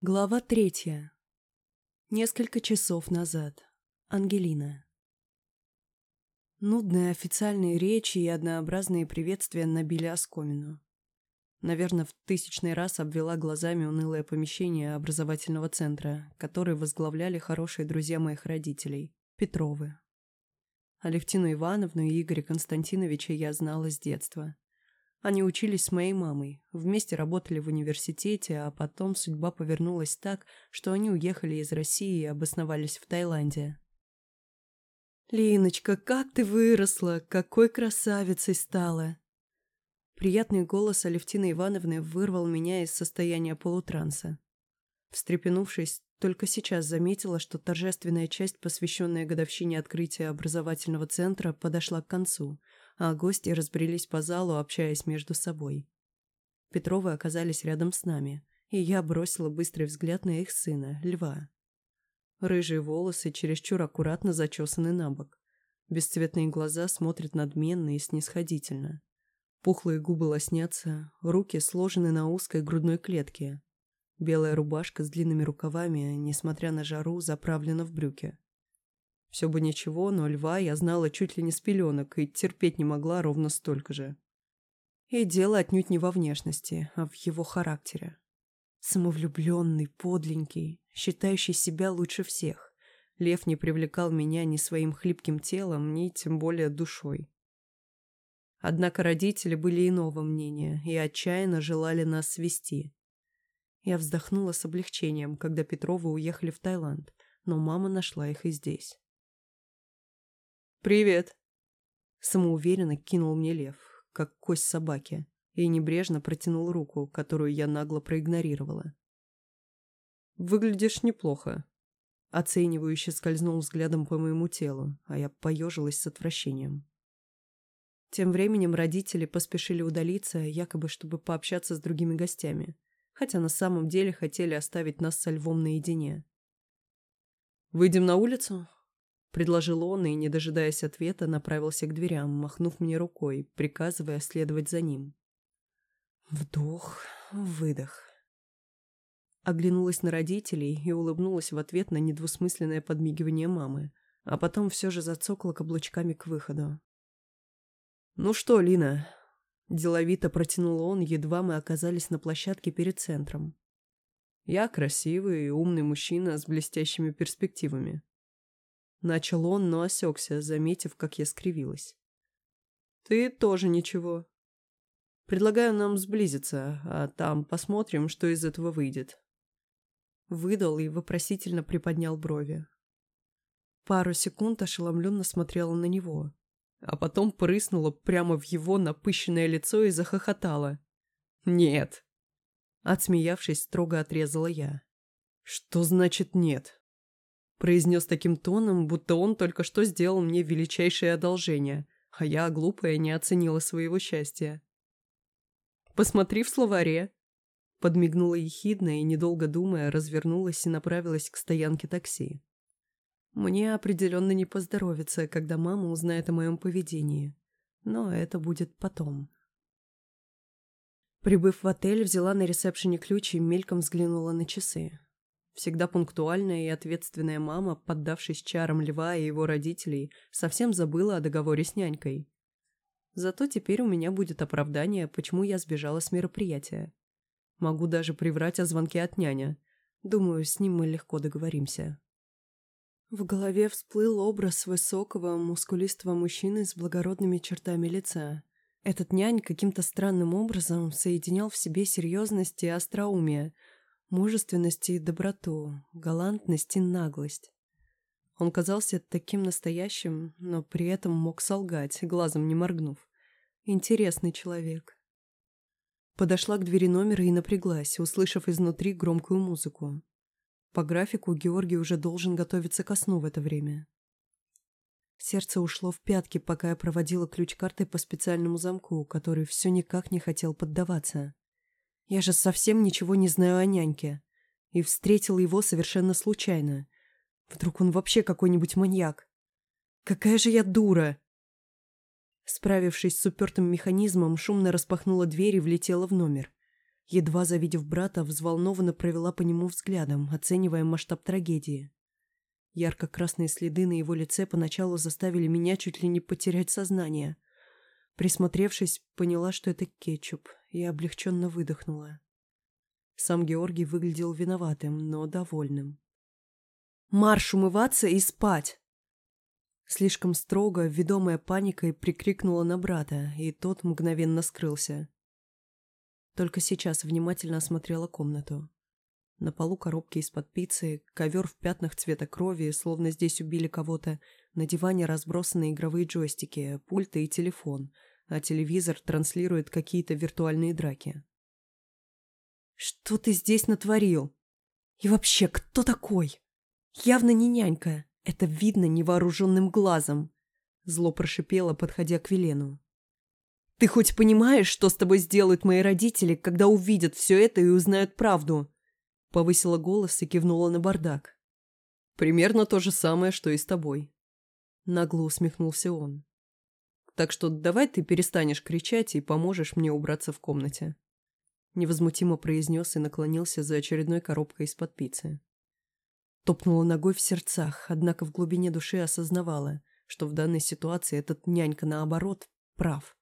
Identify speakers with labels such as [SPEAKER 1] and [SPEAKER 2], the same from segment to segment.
[SPEAKER 1] Глава третья. Несколько часов назад. Ангелина. Нудные официальные речи и однообразные приветствия набили оскомину. Наверное, в тысячный раз обвела глазами унылое помещение образовательного центра, который возглавляли хорошие друзья моих родителей – Петровы. Алевтину Ивановну и Игоря Константиновича я знала с детства – они учились с моей мамой, вместе работали в университете, а потом судьба повернулась так, что они уехали из России и обосновались в Таиланде. «Линочка, как ты выросла! Какой красавицей стала!» Приятный голос Алевтины Ивановны вырвал меня из состояния полутранса. Встрепенувшись, только сейчас заметила, что торжественная часть, посвященная годовщине открытия образовательного центра, подошла к концу, а гости разбрелись по залу, общаясь между собой. Петровы оказались рядом с нами, и я бросила быстрый взгляд на их сына, Льва. Рыжие волосы чересчур аккуратно зачесаны на бок. Бесцветные глаза смотрят надменно и снисходительно. Пухлые губы лоснятся, руки сложены на узкой грудной клетке. Белая рубашка с длинными рукавами, несмотря на жару, заправлена в брюки. Все бы ничего, но льва я знала чуть ли не с пеленок и терпеть не могла ровно столько же. И дело отнюдь не во внешности, а в его характере. Самовлюбленный, подленький, считающий себя лучше всех. Лев не привлекал меня ни своим хлипким телом, ни тем более душой. Однако родители были иного мнения и отчаянно желали нас свести. Я вздохнула с облегчением, когда Петровы уехали в Таиланд, но мама нашла их и здесь. «Привет!» Самоуверенно кинул мне лев, как кость собаки, и небрежно протянул руку, которую я нагло проигнорировала. «Выглядишь неплохо», Оценивающе скользнул взглядом по моему телу, а я поежилась с отвращением. Тем временем родители поспешили удалиться, якобы чтобы пообщаться с другими гостями, хотя на самом деле хотели оставить нас со львом наедине. «Выйдем на улицу?» — предложил он и, не дожидаясь ответа, направился к дверям, махнув мне рукой, приказывая следовать за ним. Вдох, выдох. Оглянулась на родителей и улыбнулась в ответ на недвусмысленное подмигивание мамы, а потом все же зацокала каблучками к выходу. «Ну что, Лина?» – деловито протянул он, едва мы оказались на площадке перед центром. «Я красивый и умный мужчина с блестящими перспективами. Начал он, но осекся, заметив, как я скривилась. «Ты тоже ничего. Предлагаю нам сблизиться, а там посмотрим, что из этого выйдет». Выдал и вопросительно приподнял брови. Пару секунд ошеломленно смотрела на него, а потом прыснула прямо в его напыщенное лицо и захохотала. «Нет!» Отсмеявшись, строго отрезала я. «Что значит нет?» Произнес таким тоном, будто он только что сделал мне величайшее одолжение, а я, глупая, не оценила своего счастья. «Посмотри в словаре», Подмигнула ехидно и, недолго думая, развернулась и направилась к стоянке такси. Мне определенно не поздоровится, когда мама узнает о моем поведении. Но это будет потом. Прибыв в отель, взяла на ресепшене ключ и мельком взглянула на часы. Всегда пунктуальная и ответственная мама, поддавшись чарам льва и его родителей, совсем забыла о договоре с нянькой. Зато теперь у меня будет оправдание, почему я сбежала с мероприятия. Могу даже приврать о звонке от няня. Думаю, с ним мы легко договоримся. В голове всплыл образ высокого, мускулистого мужчины с благородными чертами лица. Этот нянь каким-то странным образом соединял в себе серьезность и остроумие – мужественность и доброту, галантность и наглость. Он казался таким настоящим, но при этом мог солгать, глазом не моргнув. Интересный человек. Подошла к двери номера и напряглась, услышав изнутри громкую музыку. По графику Георгий уже должен готовиться ко сну в это время. Сердце ушло в пятки, пока я проводила ключ-картой по специальному замку, который все никак не хотел поддаваться. Я же совсем ничего не знаю о няньке. И встретил его совершенно случайно. Вдруг он вообще какой-нибудь маньяк? Какая же я дура! Справившись с упертым механизмом, шумно распахнула дверь и влетела в номер. Едва завидев брата, взволнованно провела по нему взглядом, оценивая масштаб трагедии. Ярко-красные следы на его лице поначалу заставили меня чуть ли не потерять сознание. Присмотревшись, поняла, что это кетчуп, и облегченно выдохнула. Сам Георгий выглядел виноватым, но довольным. «Марш умываться и спать!» Слишком строго, ведомая паникой, прикрикнула на брата, и тот мгновенно скрылся. Только сейчас внимательно осмотрела комнату. На полу коробки из-под пиццы, ковер в пятнах цвета крови, словно здесь убили кого-то, на диване разбросаны игровые джойстики, пульты и телефон, а телевизор транслирует какие-то виртуальные драки. «Что ты здесь натворил? И вообще, кто такой? Явно не нянька, это видно невооруженным глазом», зло прошипела, подходя к Велену. «Ты хоть понимаешь, что с тобой сделают мои родители, когда увидят все это и узнают правду?» Повысила голос и кивнула на бардак. «Примерно то же самое, что и с тобой». Нагло усмехнулся он. «Так что давай ты перестанешь кричать и поможешь мне убраться в комнате». Невозмутимо произнес и наклонился за очередной коробкой из-под пиццы. Топнула ногой в сердцах, однако в глубине души осознавала, что в данной ситуации этот нянька, наоборот, прав.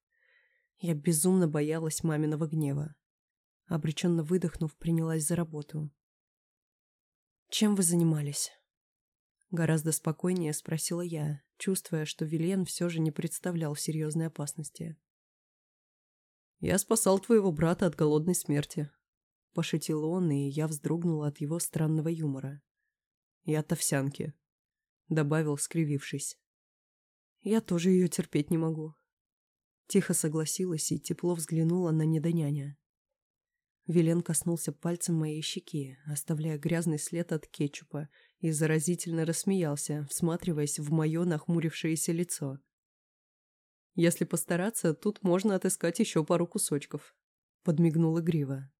[SPEAKER 1] Я безумно боялась маминого гнева. Обреченно выдохнув, принялась за работу. «Чем вы занимались?» Гораздо спокойнее спросила я, чувствуя, что Вильен все же не представлял серьезной опасности. «Я спасал твоего брата от голодной смерти», — пошутил он, и я вздрогнула от его странного юмора. «И от овсянки», — добавил, скривившись. «Я тоже ее терпеть не могу». Тихо согласилась и тепло взглянула на недоняня. Вилен коснулся пальцем моей щеки, оставляя грязный след от кетчупа, и заразительно рассмеялся, всматриваясь в мое нахмурившееся лицо. «Если постараться, тут можно отыскать еще пару кусочков», — подмигнула Грива.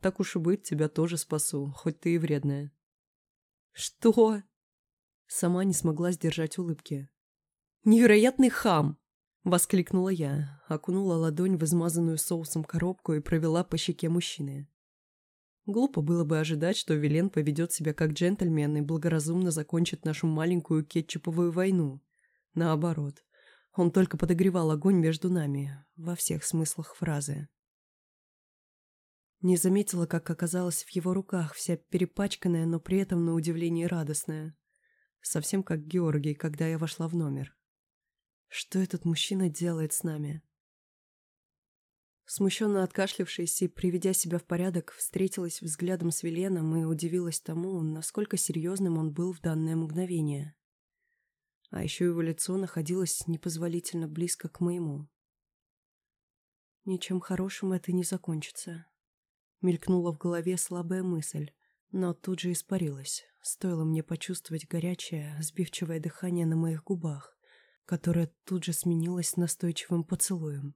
[SPEAKER 1] «Так уж и быть, тебя тоже спасу, хоть ты и вредная». «Что?» Сама не смогла сдержать улыбки. «Невероятный хам!» — воскликнула я, окунула ладонь в измазанную соусом коробку и провела по щеке мужчины. Глупо было бы ожидать, что Вилен поведет себя как джентльмен и благоразумно закончит нашу маленькую кетчуповую войну. Наоборот, он только подогревал огонь между нами, во всех смыслах фразы. Не заметила, как оказалась в его руках, вся перепачканная, но при этом на удивление радостная. Совсем как Георгий, когда я вошла в номер. Что этот мужчина делает с нами? Смущенно откашлившись и приведя себя в порядок, встретилась взглядом с Веленом и удивилась тому, насколько серьезным он был в данное мгновение. А еще его лицо находилось непозволительно близко к моему. Ничем хорошим это не закончится. Мелькнула в голове слабая мысль, но тут же испарилась. Стоило мне почувствовать горячее, сбивчивое дыхание на моих губах которая тут же сменилась настойчивым поцелуем.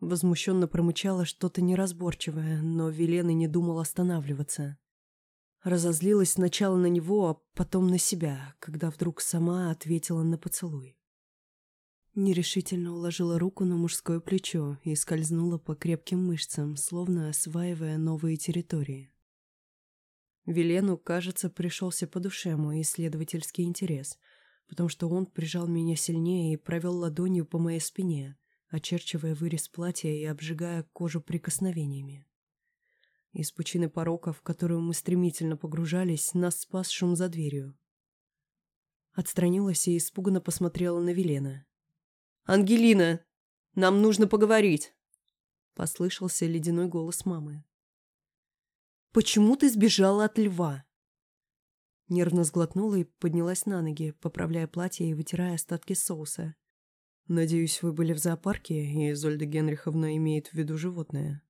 [SPEAKER 1] Возмущенно промычала что-то неразборчивое, но Велена не думал останавливаться. Разозлилась сначала на него, а потом на себя, когда вдруг сама ответила на поцелуй. Нерешительно уложила руку на мужское плечо и скользнула по крепким мышцам, словно осваивая новые территории. Велену, кажется, пришелся по душе мой исследовательский интерес — потому что он прижал меня сильнее и провел ладонью по моей спине, очерчивая вырез платья и обжигая кожу прикосновениями. Из пучины порока, в которую мы стремительно погружались, нас спас шум за дверью. Отстранилась и испуганно посмотрела на Велена. «Ангелина, нам нужно поговорить!» Послышался ледяной голос мамы. «Почему ты сбежала от льва?» Нервно сглотнула и поднялась на ноги, поправляя платье и вытирая остатки соуса. «Надеюсь, вы были в зоопарке, и Изольда Генриховна имеет в виду животное».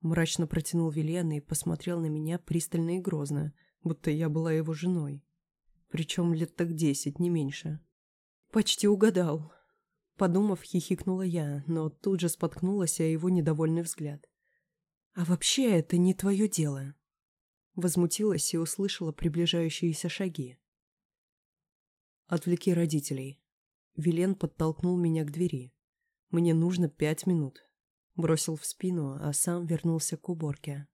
[SPEAKER 1] Мрачно протянул Вильен и посмотрел на меня пристально и грозно, будто я была его женой. Причем лет так десять, не меньше. «Почти угадал». Подумав, хихикнула я, но тут же споткнулась о его недовольный взгляд. «А вообще это не твое дело», Возмутилась и услышала приближающиеся шаги. «Отвлеки родителей». Вилен подтолкнул меня к двери. «Мне нужно пять минут». Бросил в спину, а сам вернулся к уборке.